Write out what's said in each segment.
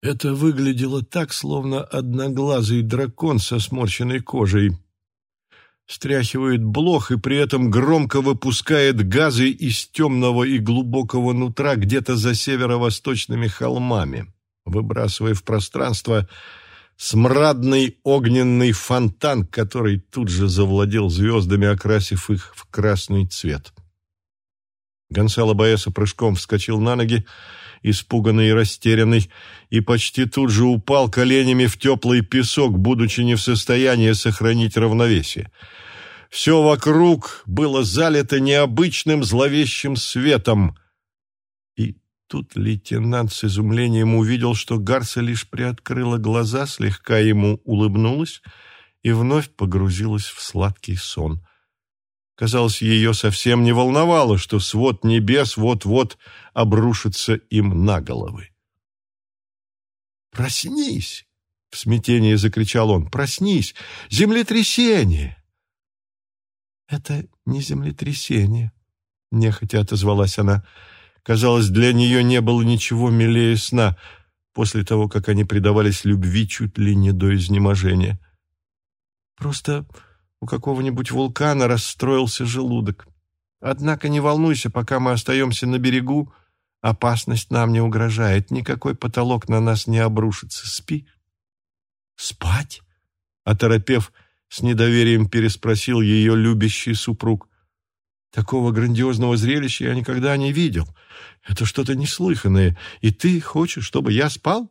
Это выглядело так, словно одноглазый дракон со сморщенной кожей. Стряхивает блох и при этом громко выпускает газы из темного и глубокого нутра где-то за северо-восточными холмами, выбрасывая в пространство смрадный огненный фонтан, который тут же завладел звездами, окрасив их в красный цвет. Гонсало Баэса прыжком вскочил на ноги, испуганный и растерянный, и почти тут же упал коленями в теплый песок, будучи не в состоянии сохранить равновесие. Все вокруг было залито необычным зловещим светом. И тут лейтенант с изумлением увидел, что Гарса лишь приоткрыла глаза, слегка ему улыбнулась и вновь погрузилась в сладкий сон. Казалось, ее совсем не волновало, что свод небес вот-вот обрушится им на головы. «Проснись!» — в смятении закричал он. «Проснись! Землетрясение!» «Это не землетрясение», — нехотя отозвалась она. Казалось, для нее не было ничего милее сна после того, как они предавались любви чуть ли не до изнеможения. «Просто у какого-нибудь вулкана расстроился желудок. Однако не волнуйся, пока мы остаемся на берегу, опасность нам не угрожает, никакой потолок на нас не обрушится. Спи. Спать? Оторопев, с недоверием переспросил ее любящий супруг. Такого грандиозного зрелища я никогда не видел. Это что-то неслыханное. И ты хочешь, чтобы я спал?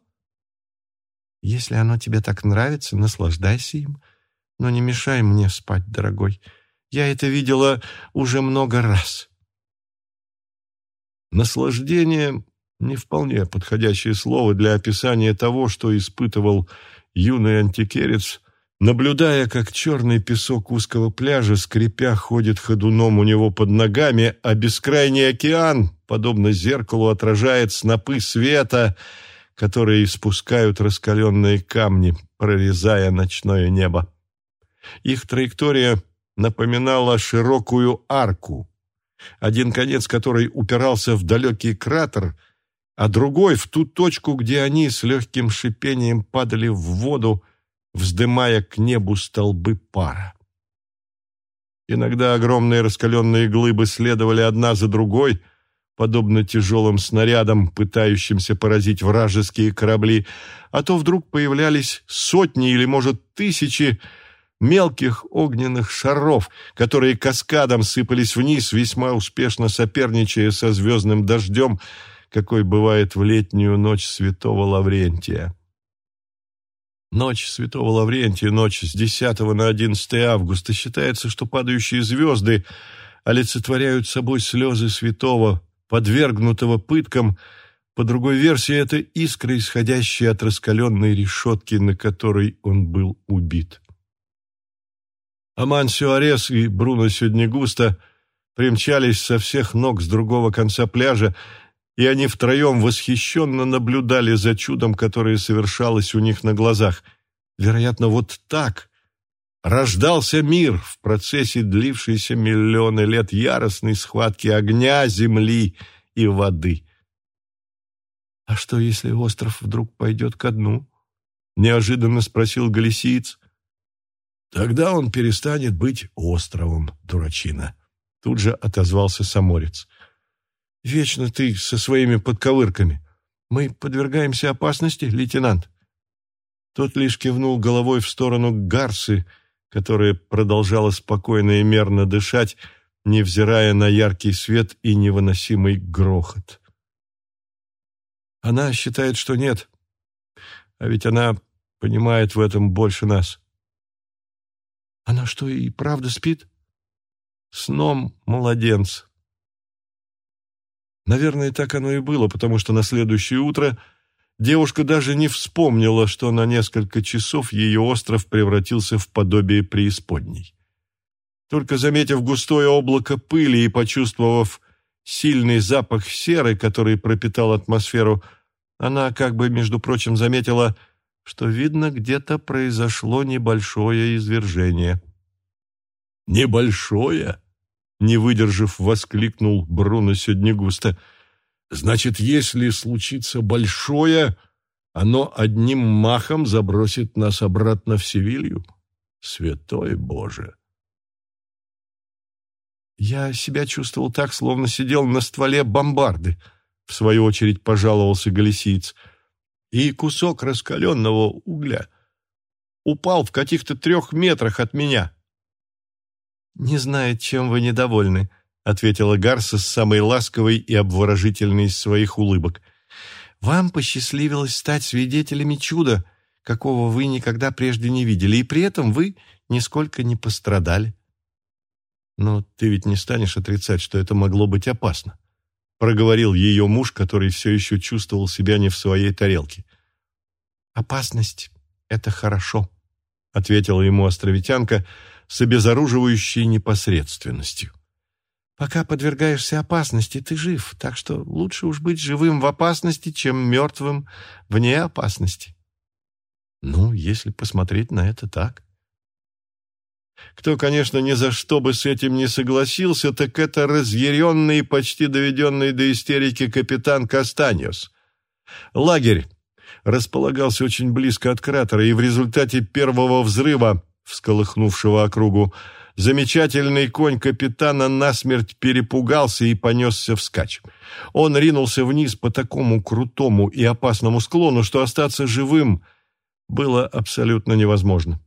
Если оно тебе так нравится, наслаждайся им. — но не мешай мне спать, дорогой. Я это видела уже много раз. Наслаждение — не вполне подходящее слово для описания того, что испытывал юный антикерец, наблюдая, как черный песок узкого пляжа, скрипя, ходит ходуном у него под ногами, а бескрайний океан, подобно зеркалу, отражает снопы света, которые испускают раскаленные камни, прорезая ночное небо. Их траектория напоминала широкую арку, один конец которой упирался в далекий кратер, а другой в ту точку, где они с легким шипением падали в воду, вздымая к небу столбы пара. Иногда огромные раскаленные глыбы следовали одна за другой, подобно тяжелым снарядам, пытающимся поразить вражеские корабли, а то вдруг появлялись сотни или, может, тысячи мелких огненных шаров, которые каскадом сыпались вниз, весьма успешно соперничая со звездным дождем, какой бывает в летнюю ночь святого Лаврентия. Ночь святого Лаврентия, ночь с 10 на 11 августа. Считается, что падающие звезды олицетворяют собой слезы святого, подвергнутого пыткам. По другой версии, это искры, исходящие от раскаленной решетки, на которой он был убит. Амансио Арес и Бруно Сюднегуста примчались со всех ног с другого конца пляжа, и они втроем восхищенно наблюдали за чудом, которое совершалось у них на глазах. Вероятно, вот так рождался мир в процессе длившейся миллионы лет яростной схватки огня, земли и воды. «А что, если остров вдруг пойдет ко дну?» — неожиданно спросил Галисиец. Тогда он перестанет быть островом, дурачина. Тут же отозвался Саморец. Вечно ты со своими подковырками. Мы подвергаемся опасности, лейтенант. Тот лишь кивнул головой в сторону Гарсы, которая продолжала спокойно и мерно дышать, невзирая на яркий свет и невыносимый грохот. Она считает, что нет, а ведь она понимает в этом больше нас. Она что, и правда спит? Сном младенца. Наверное, так оно и было, потому что на следующее утро девушка даже не вспомнила, что на несколько часов ее остров превратился в подобие преисподней. Только заметив густое облако пыли и почувствовав сильный запах серы, который пропитал атмосферу, она, как бы, между прочим, заметила – что, видно, где-то произошло небольшое извержение. «Небольшое?» — не выдержав, воскликнул Бруно Седнегуста. «Значит, если случится большое, оно одним махом забросит нас обратно в Севилью. Святой Боже! Я себя чувствовал так, словно сидел на стволе бомбарды, в свою очередь пожаловался галисиец. И кусок раскаленного угля упал в каких-то трех метрах от меня. «Не знает, чем вы недовольны», — ответила Гарса с самой ласковой и обворожительной из своих улыбок. «Вам посчастливилось стать свидетелями чуда, какого вы никогда прежде не видели, и при этом вы нисколько не пострадали». «Но ты ведь не станешь отрицать, что это могло быть опасно», — проговорил ее муж, который все еще чувствовал себя не в своей тарелке. «Опасность — это хорошо», — ответила ему островитянка с обезоруживающей непосредственностью. «Пока подвергаешься опасности, ты жив, так что лучше уж быть живым в опасности, чем мертвым вне опасности». «Ну, если посмотреть на это так», кто, конечно, ни за что бы с этим не согласился, так это разъяренный и почти доведенный до истерики капитан Кастаньос. Лагерь располагался очень близко от кратера, и в результате первого взрыва, всколыхнувшего округу, замечательный конь капитана насмерть перепугался и понесся вскачь. Он ринулся вниз по такому крутому и опасному склону, что остаться живым было абсолютно невозможно.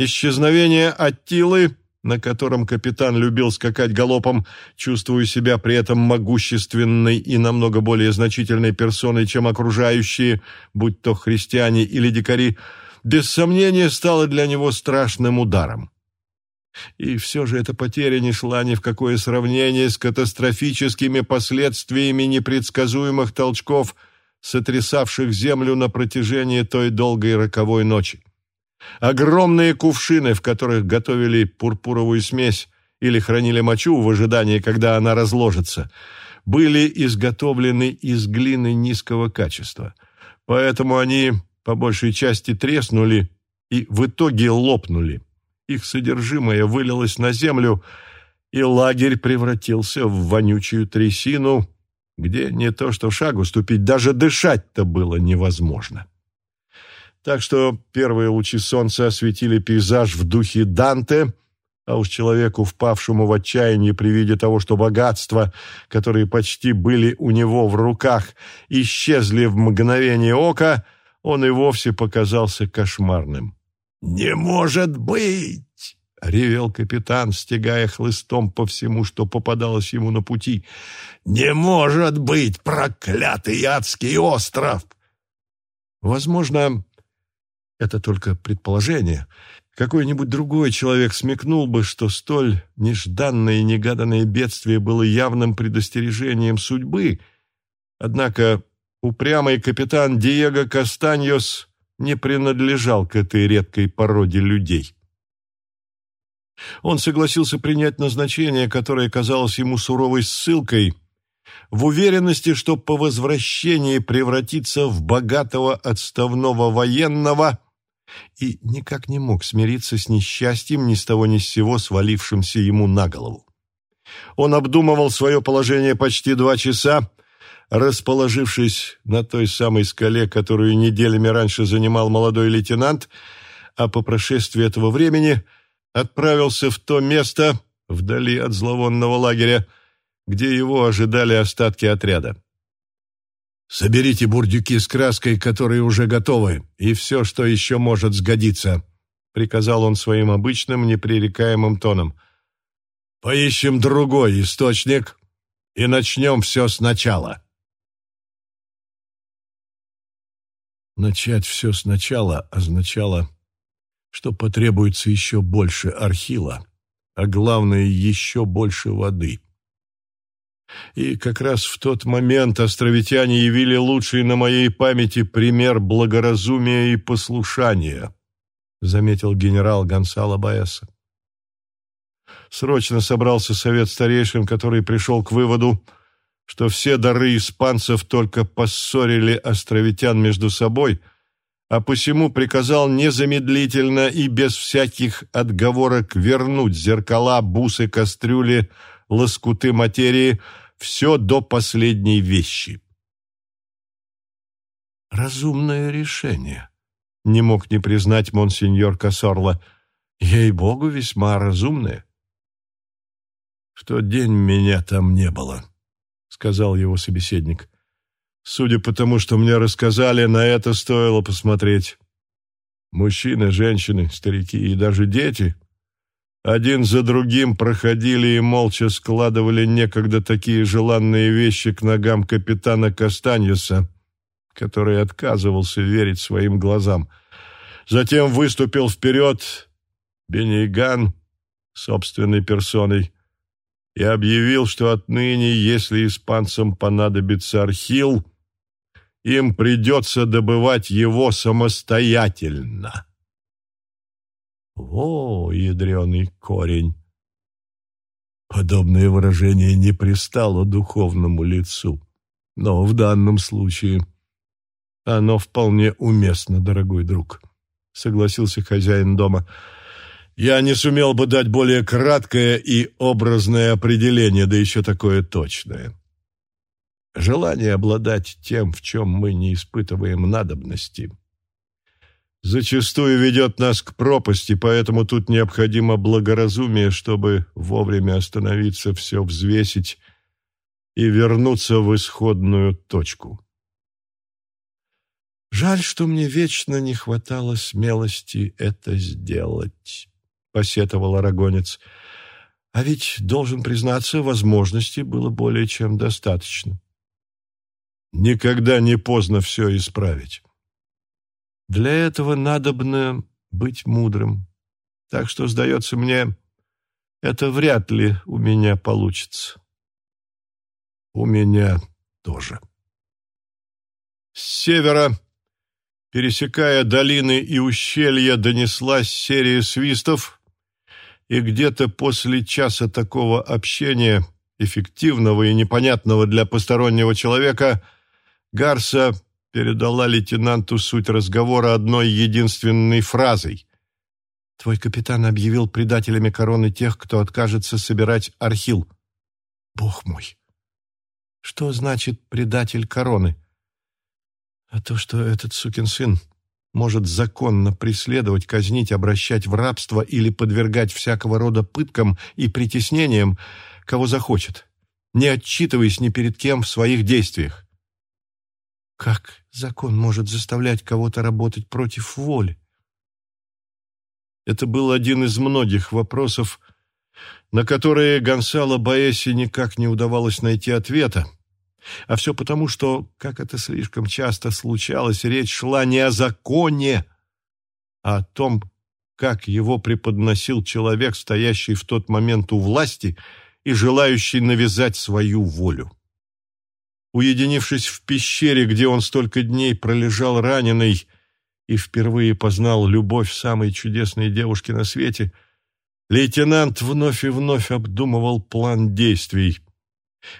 Исчезновение Аттилы, на котором капитан любил скакать галопом, чувствуя себя при этом могущественной и намного более значительной персоной, чем окружающие, будь то христиане или дикари, без сомнения стало для него страшным ударом. И все же эта потеря не шла ни в какое сравнение с катастрофическими последствиями непредсказуемых толчков, сотрясавших землю на протяжении той долгой роковой ночи. Огромные кувшины, в которых готовили пурпуровую смесь или хранили мочу в ожидании, когда она разложится, были изготовлены из глины низкого качества. Поэтому они по большей части треснули и в итоге лопнули. Их содержимое вылилось на землю, и лагерь превратился в вонючую трясину, где не то что шагу ступить, даже дышать-то было невозможно. Так что первые лучи солнца осветили пейзаж в духе Данте, а уж человеку, впавшему в отчаяние при виде того, что богатства, которые почти были у него в руках, исчезли в мгновение ока, он и вовсе показался кошмарным. «Не может быть!» — ревел капитан, стегая хлыстом по всему, что попадалось ему на пути. «Не может быть, проклятый адский остров!» Возможно, это только предположение. Какой-нибудь другой человек смекнул бы, что столь нежданное и негаданное бедствие было явным предостережением судьбы. Однако упрямый капитан Диего Кастаньос не принадлежал к этой редкой породе людей. Он согласился принять назначение, которое казалось ему суровой ссылкой, в уверенности, что по возвращении превратится в богатого отставного военного – и никак не мог смириться с несчастьем ни с того ни с сего свалившимся ему на голову. Он обдумывал свое положение почти два часа, расположившись на той самой скале, которую неделями раньше занимал молодой лейтенант, а по прошествии этого времени отправился в то место, вдали от зловонного лагеря, где его ожидали остатки отряда. Соберите бурдюки с краской, которые уже готовы, и все, что еще может сгодиться», — приказал он своим обычным непререкаемым тоном. «Поищем другой источник и начнем все сначала». Начать все сначала означало, что потребуется еще больше архила, а главное, еще больше воды. И как раз в тот момент островитяне явили лучший на моей памяти пример благоразумия и послушания, заметил генерал Гонсало Баэса. Срочно собрался совет старейшин, который пришел к выводу, что все дары испанцев только поссорили островитян между собой, а посему приказал незамедлительно и без всяких отговорок вернуть зеркала, бусы, кастрюли, лоскуты материи, все до последней вещи. разумное решение. Не мог не признать монсеньор Кассорла. Ей-богу, весьма разумное. В тот день меня там не было, сказал его собеседник. Судя по тому, что мне рассказали, на это стоило посмотреть. Мужчины, женщины, старики и даже дети один за другим проходили и молча складывали некогда такие желанные вещи к ногам капитана Кастаньеса, который отказывался верить своим глазам. Затем выступил вперед Бениган собственной персоной и объявил, что отныне, если испанцам понадобится архил, им придется добывать его самостоятельно. О, ядреный корень! Подобное выражение не пристало духовному лицу, но в данном случае оно вполне уместно, дорогой друг, согласился хозяин дома. Я не сумел бы дать более краткое и образное определение, да еще такое точное. Желание обладать тем, в чем мы не испытываем надобности, зачастую ведет нас к пропасти, поэтому тут необходимо благоразумие, чтобы вовремя остановиться, все взвесить и вернуться в исходную точку. «Жаль, что мне вечно не хватало смелости это сделать», — посетовал Арагонец. «А ведь, должен признаться, возможностей было более чем достаточно». «Никогда не поздно все исправить». Для этого надобно быть мудрым. Так что, сдается мне, это вряд ли у меня получится. У меня тоже. С севера, пересекая долины и ущелья, донеслась серия свистов, и где-то после часа такого общения, эффективного и непонятного для постороннего человека, Гарса передала лейтенанту суть разговора одной единственной фразой. «Твой капитан объявил предателями короны тех, кто откажется собирать архил». «Бог мой! Что значит предатель короны?» «А то, что этот сукин сын может законно преследовать, казнить, обращать в рабство или подвергать всякого рода пыткам и притеснениям, кого захочет, не отчитываясь ни перед кем в своих действиях. Как закон может заставлять кого-то работать против воли? Это был один из многих вопросов, на которые Гонсало Баэси никак не удавалось найти ответа. А все потому, что, как это слишком часто случалось, речь шла не о законе, а о том, как его преподносил человек, стоящий в тот момент у власти и желающий навязать свою волю. Уединившись в пещере, где он столько дней пролежал раненый и впервые познал любовь самой чудесной девушки на свете, лейтенант вновь и вновь обдумывал план действий.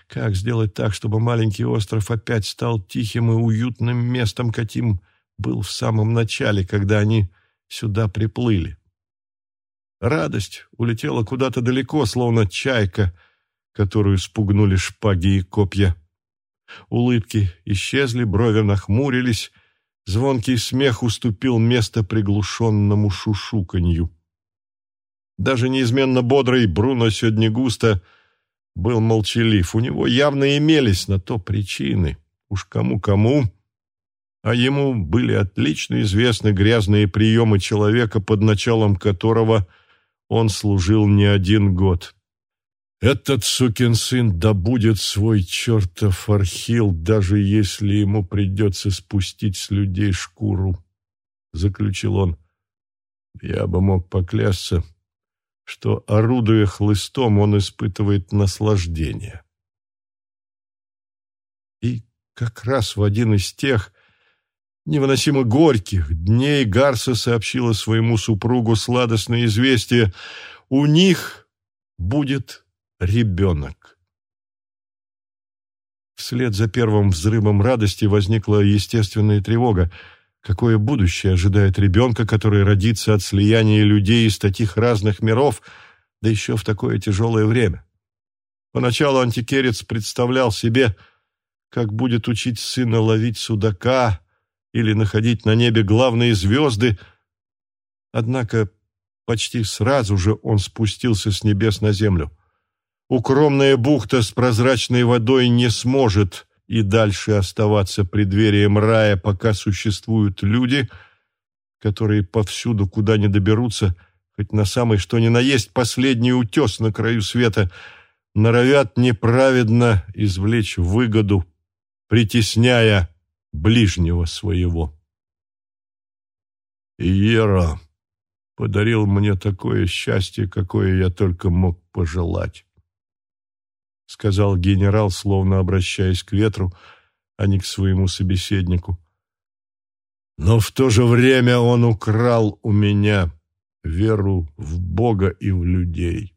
Как сделать так, чтобы маленький остров опять стал тихим и уютным местом, каким был в самом начале, когда они сюда приплыли? Радость улетела куда-то далеко, словно чайка, которую спугнули шпаги и копья. Улыбки исчезли, брови нахмурились, звонкий смех уступил место приглушенному шушуканью. Даже неизменно бодрый Бруно сегодня густо был молчалив. У него явно имелись на то причины. Уж кому-кому, а ему были отлично известны грязные приемы человека, под началом которого он служил не один год. Этот сукин сын добудет свой чертов архил, даже если ему придется спустить с людей шкуру, — заключил он. Я бы мог поклясться, что, орудуя хлыстом, он испытывает наслаждение. И как раз в один из тех невыносимо горьких дней Гарса сообщила своему супругу сладостное известие. У них будет ребенок. Вслед за первым взрывом радости возникла естественная тревога. Какое будущее ожидает ребенка, который родится от слияния людей из таких разных миров, да еще в такое тяжелое время? Поначалу антикерец представлял себе, как будет учить сына ловить судака, или находить на небе главные звезды. Однако почти сразу же он спустился с небес на землю. Укромная бухта с прозрачной водой не сможет и дальше оставаться преддверием рая, пока существуют люди, которые повсюду, куда не доберутся, хоть на самый что ни на есть последний утес на краю света, норовят неправедно извлечь выгоду, притесняя ближнего своего. Иера подарил мне такое счастье, какое я только мог пожелать сказал генерал, словно обращаясь к ветру, а не к своему собеседнику. Но в то же время он украл у меня веру в Бога и в людей.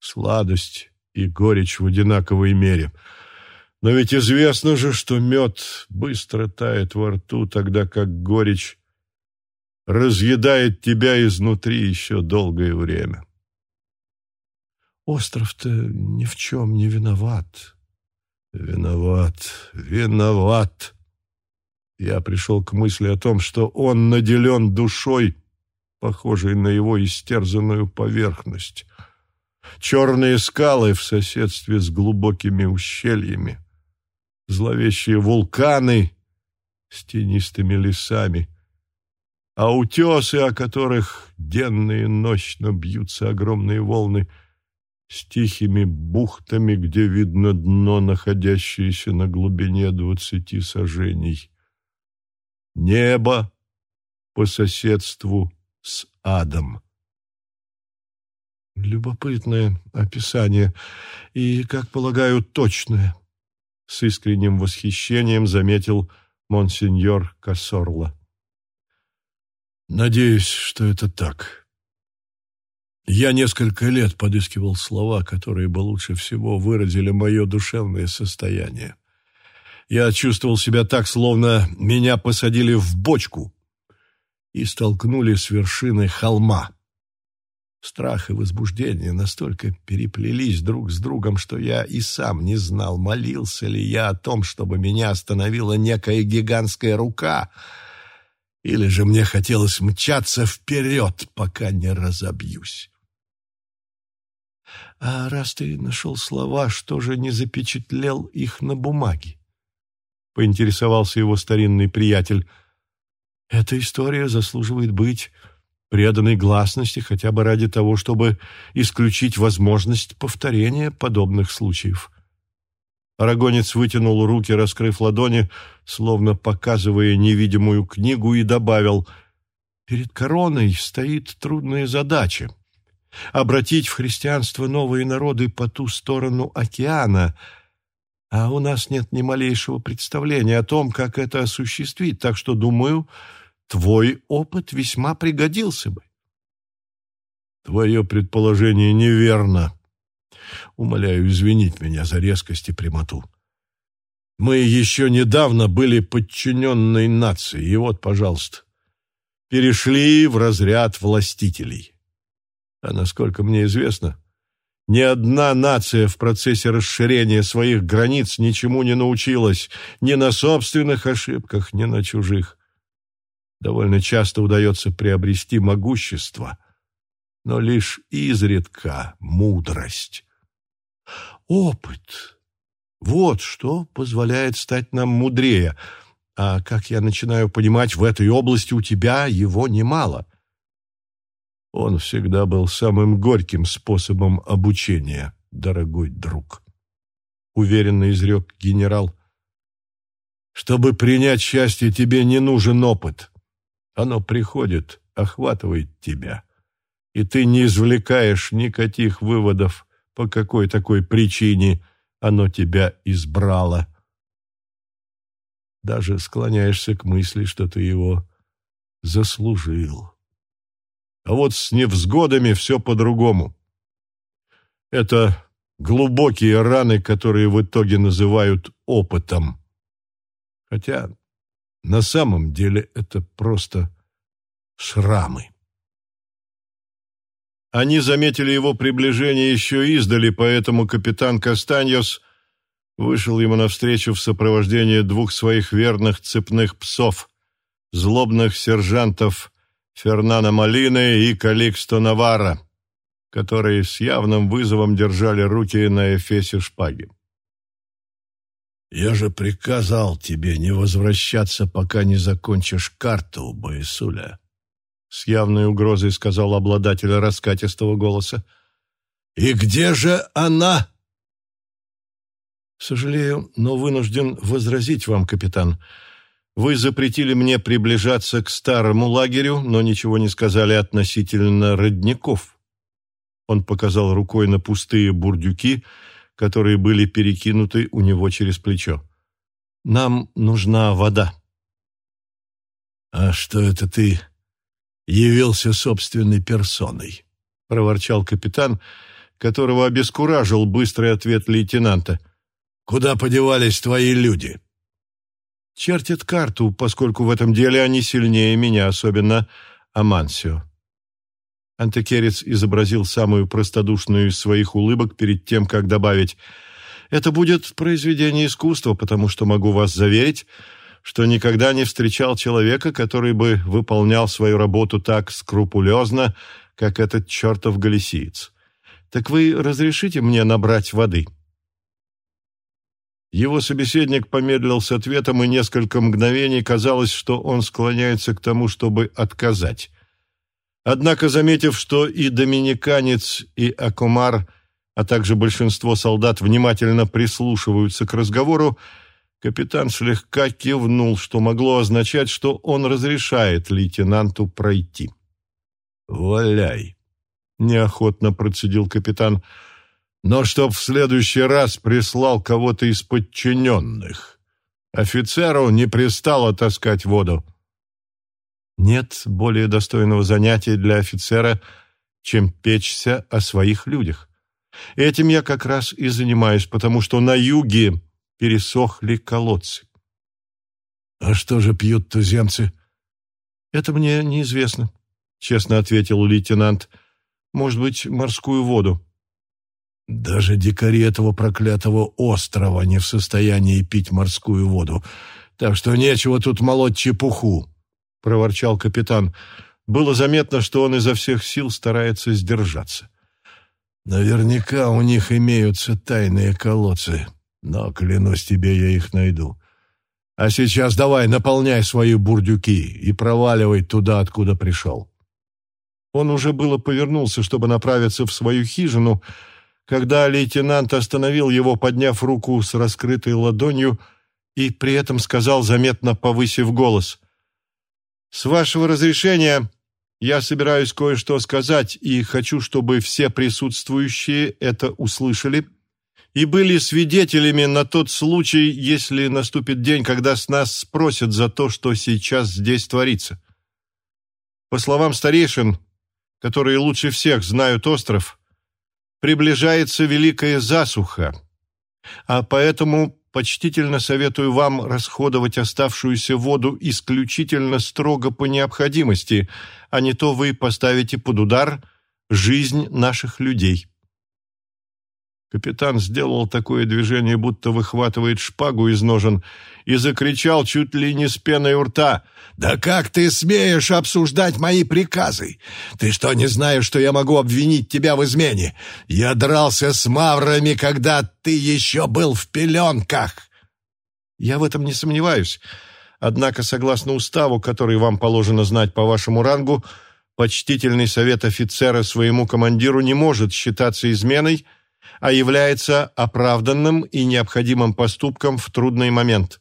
Сладость и горечь в одинаковой мере. Но ведь известно же, что мед быстро тает во рту, тогда как горечь разъедает тебя изнутри еще долгое время. Остров-то ни в чем не виноват. Виноват, виноват. Я пришел к мысли о том, что он наделен душой, похожей на его истерзанную поверхность. Черные скалы в соседстве с глубокими ущельями, зловещие вулканы с тенистыми лесами, а утесы, о которых денно и ночно бьются огромные волны — с тихими бухтами, где видно дно, находящееся на глубине двадцати сажений. Небо по соседству с адом. Любопытное описание и, как полагаю, точное. С искренним восхищением заметил монсеньор Кассорла. Надеюсь, что это так. Я несколько лет подыскивал слова, которые бы лучше всего выразили мое душевное состояние. Я чувствовал себя так, словно меня посадили в бочку и столкнули с вершины холма. Страх и возбуждение настолько переплелись друг с другом, что я и сам не знал, молился ли я о том, чтобы меня остановила некая гигантская рука, или же мне хотелось мчаться вперед, пока не разобьюсь. А раз ты нашел слова, что же не запечатлел их на бумаге? Поинтересовался его старинный приятель. Эта история заслуживает быть преданной гласности хотя бы ради того, чтобы исключить возможность повторения подобных случаев. Арагонец вытянул руки, раскрыв ладони, словно показывая невидимую книгу, и добавил, «Перед короной стоит трудная задача обратить в христианство новые народы по ту сторону океана, а у нас нет ни малейшего представления о том, как это осуществить, так что, думаю, твой опыт весьма пригодился бы. Твое предположение неверно. Умоляю извинить меня за резкость и прямоту. Мы еще недавно были подчиненной нацией, и вот, пожалуйста, перешли в разряд властителей. А насколько мне известно, ни одна нация в процессе расширения своих границ ничему не научилась ни на собственных ошибках, ни на чужих. Довольно часто удается приобрести могущество, но лишь изредка мудрость. Опыт — вот что позволяет стать нам мудрее, а, как я начинаю понимать, в этой области у тебя его немало — он всегда был самым горьким способом обучения, дорогой друг. Уверенно изрек генерал. Чтобы принять счастье, тебе не нужен опыт. Оно приходит, охватывает тебя. И ты не извлекаешь никаких выводов, по какой такой причине оно тебя избрало. Даже склоняешься к мысли, что ты его заслужил. А вот с невзгодами все по-другому. Это глубокие раны, которые в итоге называют опытом. Хотя на самом деле это просто шрамы. Они заметили его приближение еще издали, поэтому капитан Кастаньос вышел ему навстречу в сопровождении двух своих верных цепных псов, злобных сержантов Фернана Малины и Каликсто Навара, которые с явным вызовом держали руки на эфесе шпаги. «Я же приказал тебе не возвращаться, пока не закончишь карту, Боисуля», — с явной угрозой сказал обладатель раскатистого голоса. «И где же она?» «Сожалею, но вынужден возразить вам, капитан. Вы запретили мне приближаться к старому лагерю, но ничего не сказали относительно родников». Он показал рукой на пустые бурдюки — которые были перекинуты у него через плечо. «Нам нужна вода». «А что это ты явился собственной персоной?» — проворчал капитан, которого обескуражил быстрый ответ лейтенанта. «Куда подевались твои люди?» «Чертят карту, поскольку в этом деле они сильнее меня, особенно Амансио». Антекерец изобразил самую простодушную из своих улыбок перед тем, как добавить «Это будет произведение искусства, потому что могу вас заверить, что никогда не встречал человека, который бы выполнял свою работу так скрупулезно, как этот чертов галисиец. Так вы разрешите мне набрать воды?» Его собеседник помедлил с ответом, и несколько мгновений казалось, что он склоняется к тому, чтобы отказать. Однако, заметив, что и доминиканец, и Акумар, а также большинство солдат внимательно прислушиваются к разговору, капитан слегка кивнул, что могло означать, что он разрешает лейтенанту пройти. «Валяй!» — неохотно процедил капитан. «Но чтоб в следующий раз прислал кого-то из подчиненных. Офицеру не пристало таскать воду». Нет более достойного занятия для офицера, чем печься о своих людях. Этим я как раз и занимаюсь, потому что на юге пересохли колодцы. А что же пьют туземцы? Это мне неизвестно, честно ответил лейтенант. Может быть, морскую воду. Даже дикари этого проклятого острова не в состоянии пить морскую воду, так что нечего тут молоть чепуху. — проворчал капитан. Было заметно, что он изо всех сил старается сдержаться. «Наверняка у них имеются тайные колодцы, но, клянусь тебе, я их найду. А сейчас давай, наполняй свои бурдюки и проваливай туда, откуда пришел». Он уже было повернулся, чтобы направиться в свою хижину, когда лейтенант остановил его, подняв руку с раскрытой ладонью, и при этом сказал, заметно повысив голос — с вашего разрешения я собираюсь кое-что сказать и хочу, чтобы все присутствующие это услышали и были свидетелями на тот случай, если наступит день, когда с нас спросят за то, что сейчас здесь творится. По словам старейшин, которые лучше всех знают остров, приближается великая засуха, а поэтому почтительно советую вам расходовать оставшуюся воду исключительно строго по необходимости, а не то вы поставите под удар жизнь наших людей. Капитан сделал такое движение, будто выхватывает шпагу из ножен, и закричал чуть ли не с пеной у рта. «Да как ты смеешь обсуждать мои приказы? Ты что, не знаешь, что я могу обвинить тебя в измене? Я дрался с маврами, когда ты еще был в пеленках!» «Я в этом не сомневаюсь. Однако, согласно уставу, который вам положено знать по вашему рангу, почтительный совет офицера своему командиру не может считаться изменой, — а является оправданным и необходимым поступком в трудный момент.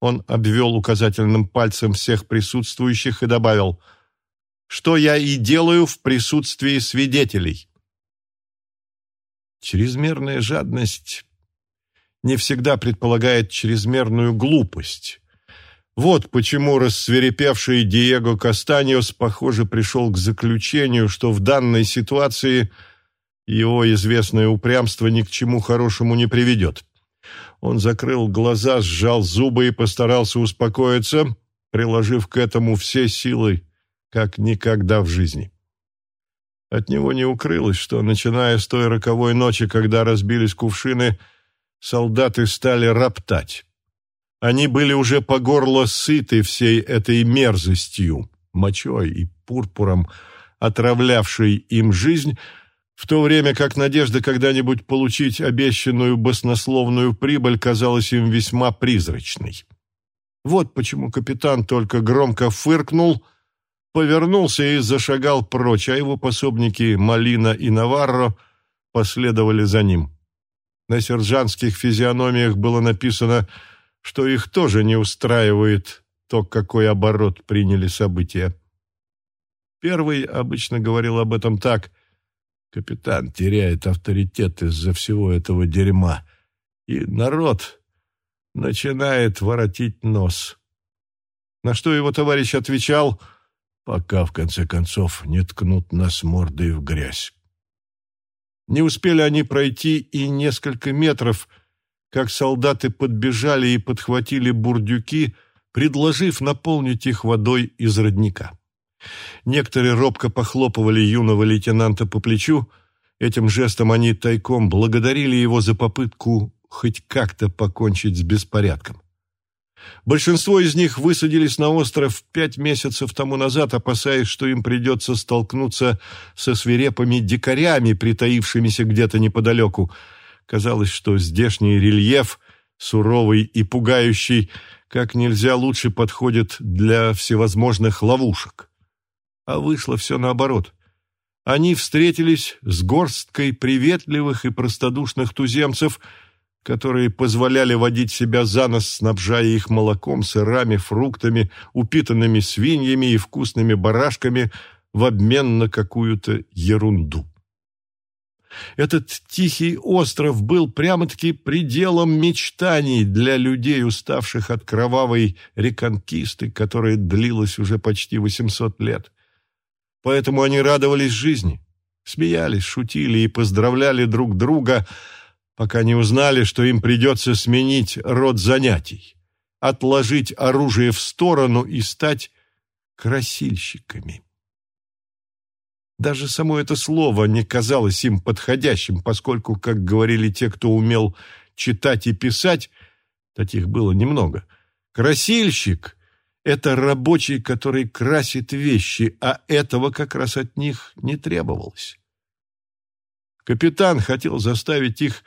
Он обвел указательным пальцем всех присутствующих и добавил, что я и делаю в присутствии свидетелей. Чрезмерная жадность не всегда предполагает чрезмерную глупость. Вот почему рассверепевший Диего Кастаньос, похоже, пришел к заключению, что в данной ситуации – его известное упрямство ни к чему хорошему не приведет. Он закрыл глаза, сжал зубы и постарался успокоиться, приложив к этому все силы, как никогда в жизни. От него не укрылось, что, начиная с той роковой ночи, когда разбились кувшины, солдаты стали роптать. Они были уже по горло сыты всей этой мерзостью, мочой и пурпуром, отравлявшей им жизнь, в то время как надежда когда-нибудь получить обещанную баснословную прибыль казалась им весьма призрачной. Вот почему капитан только громко фыркнул, повернулся и зашагал прочь, а его пособники Малина и Наварро последовали за ним. На сержантских физиономиях было написано, что их тоже не устраивает то, какой оборот приняли события. Первый обычно говорил об этом так. «Капитан теряет авторитет из-за всего этого дерьма, и народ начинает воротить нос». На что его товарищ отвечал, «Пока, в конце концов, не ткнут нас мордой в грязь». Не успели они пройти и несколько метров, как солдаты подбежали и подхватили бурдюки, предложив наполнить их водой из родника. Некоторые робко похлопывали юного лейтенанта по плечу, этим жестом они тайком благодарили его за попытку хоть как-то покончить с беспорядком. Большинство из них высадились на остров пять месяцев тому назад, опасаясь, что им придется столкнуться со свирепыми дикарями, притаившимися где-то неподалеку. Казалось, что здешний рельеф, суровый и пугающий, как нельзя лучше подходит для всевозможных ловушек. А вышло все наоборот. Они встретились с горсткой приветливых и простодушных туземцев – которые позволяли водить себя за нос, снабжая их молоком, сырами, фруктами, упитанными свиньями и вкусными барашками в обмен на какую-то ерунду. Этот тихий остров был прямо-таки пределом мечтаний для людей, уставших от кровавой реконкисты, которая длилась уже почти 800 лет. Поэтому они радовались жизни, смеялись, шутили и поздравляли друг друга – пока не узнали, что им придется сменить род занятий, отложить оружие в сторону и стать красильщиками. Даже само это слово не казалось им подходящим, поскольку, как говорили те, кто умел читать и писать, таких было немного, красильщик — это рабочий, который красит вещи, а этого как раз от них не требовалось. Капитан хотел заставить их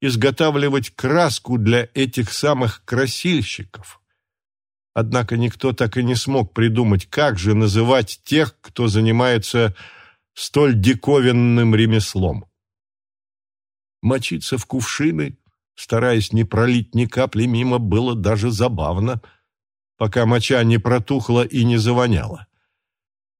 изготавливать краску для этих самых красильщиков. Однако никто так и не смог придумать, как же называть тех, кто занимается столь диковинным ремеслом. Мочиться в кувшины, стараясь не пролить ни капли мимо, было даже забавно, пока моча не протухла и не завоняла.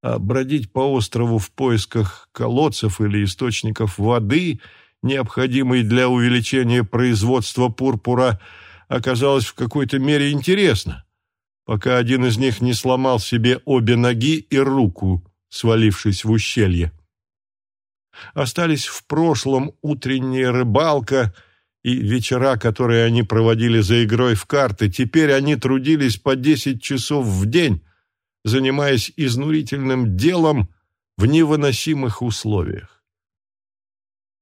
А бродить по острову в поисках колодцев или источников воды – необходимой для увеличения производства пурпура, оказалось в какой-то мере интересно, пока один из них не сломал себе обе ноги и руку, свалившись в ущелье. Остались в прошлом утренняя рыбалка и вечера, которые они проводили за игрой в карты. Теперь они трудились по десять часов в день, занимаясь изнурительным делом в невыносимых условиях.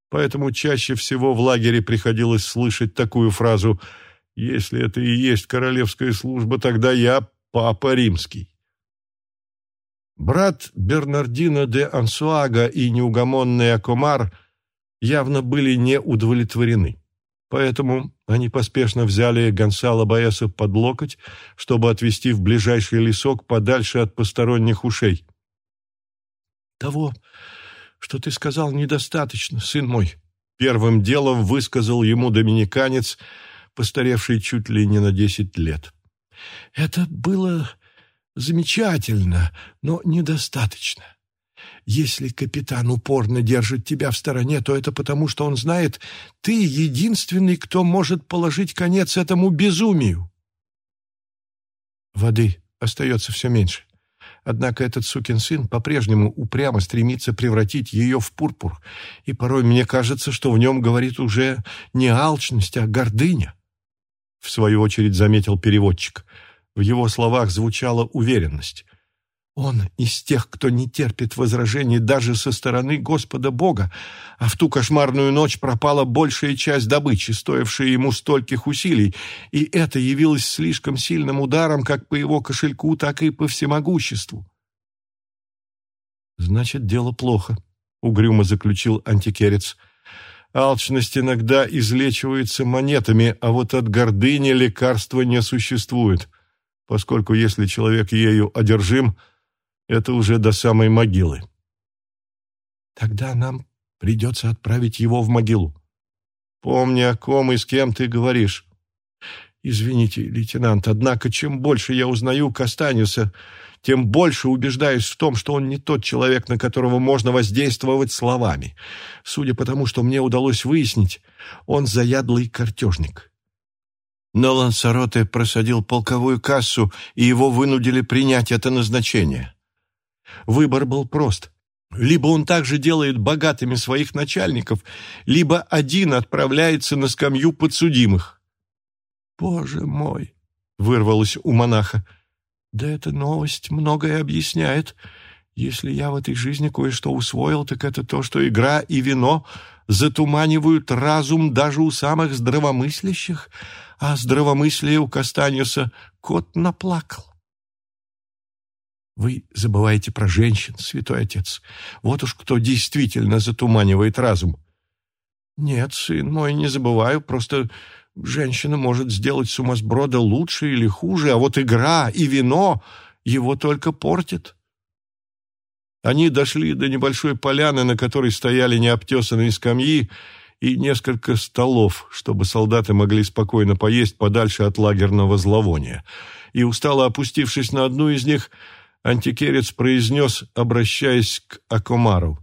Поэтому чаще всего в лагере приходилось слышать такую фразу «Если это и есть королевская служба, тогда я папа римский». Брат Бернардино де Ансуага и неугомонный Акомар явно были не удовлетворены. Поэтому они поспешно взяли Гонсало Баэса под локоть, чтобы отвезти в ближайший лесок подальше от посторонних ушей. «Того что ты сказал недостаточно, сын мой. Первым делом высказал ему доминиканец, постаревший чуть ли не на десять лет. Это было замечательно, но недостаточно. Если капитан упорно держит тебя в стороне, то это потому, что он знает, ты единственный, кто может положить конец этому безумию. Воды остается все меньше. Однако этот сукин сын по-прежнему упрямо стремится превратить ее в пурпур, и порой мне кажется, что в нем говорит уже не алчность, а гордыня. В свою очередь заметил переводчик. В его словах звучала уверенность. Он из тех, кто не терпит возражений даже со стороны Господа Бога, а в ту кошмарную ночь пропала большая часть добычи, стоившая ему стольких усилий, и это явилось слишком сильным ударом как по его кошельку, так и по всемогуществу. «Значит, дело плохо», — угрюмо заключил антикерец. «Алчность иногда излечивается монетами, а вот от гордыни лекарства не существует, поскольку если человек ею одержим — это уже до самой могилы. Тогда нам придется отправить его в могилу. Помни, о ком и с кем ты говоришь. Извините, лейтенант, однако чем больше я узнаю Кастаниуса, тем больше убеждаюсь в том, что он не тот человек, на которого можно воздействовать словами. Судя по тому, что мне удалось выяснить, он заядлый картежник. Но Лансароте просадил полковую кассу, и его вынудили принять это назначение. Выбор был прост. Либо он также делает богатыми своих начальников, либо один отправляется на скамью подсудимых. «Боже мой!» — вырвалось у монаха. «Да эта новость многое объясняет. Если я в этой жизни кое-что усвоил, так это то, что игра и вино затуманивают разум даже у самых здравомыслящих, а здравомыслие у Кастаниуса кот наплакал. Вы забываете про женщин, святой отец. Вот уж кто действительно затуманивает разум. Нет, сын мой, не забываю, просто женщина может сделать сумасброда лучше или хуже, а вот игра и вино его только портят. Они дошли до небольшой поляны, на которой стояли необтесанные скамьи и несколько столов, чтобы солдаты могли спокойно поесть подальше от лагерного зловония. И, устало опустившись на одну из них, антикерец произнес, обращаясь к Акомару.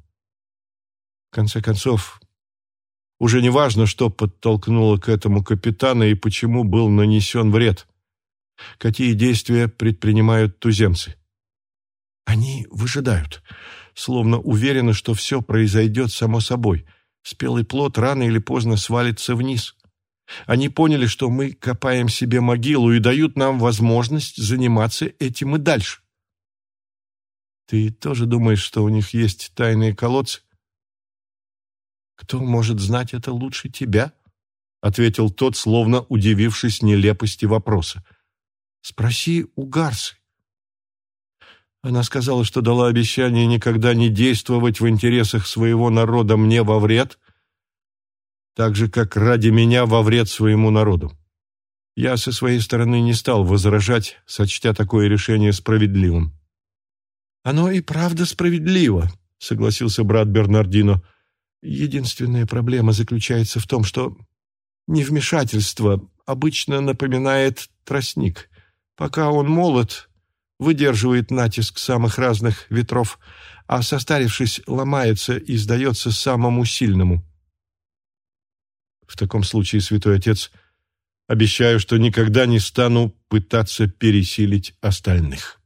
В конце концов, уже не важно, что подтолкнуло к этому капитана и почему был нанесен вред. Какие действия предпринимают туземцы? Они выжидают, словно уверены, что все произойдет само собой. Спелый плод рано или поздно свалится вниз. Они поняли, что мы копаем себе могилу и дают нам возможность заниматься этим и дальше. Ты тоже думаешь, что у них есть тайные колодцы? Кто может знать это лучше тебя? Ответил тот, словно удивившись нелепости вопроса. Спроси у Гарсы. Она сказала, что дала обещание никогда не действовать в интересах своего народа мне во вред, так же, как ради меня во вред своему народу. Я со своей стороны не стал возражать, сочтя такое решение справедливым. «Оно и правда справедливо», — согласился брат Бернардино. «Единственная проблема заключается в том, что невмешательство обычно напоминает тростник. Пока он молод, выдерживает натиск самых разных ветров, а состарившись, ломается и сдается самому сильному». В таком случае, святой отец, обещаю, что никогда не стану пытаться пересилить остальных.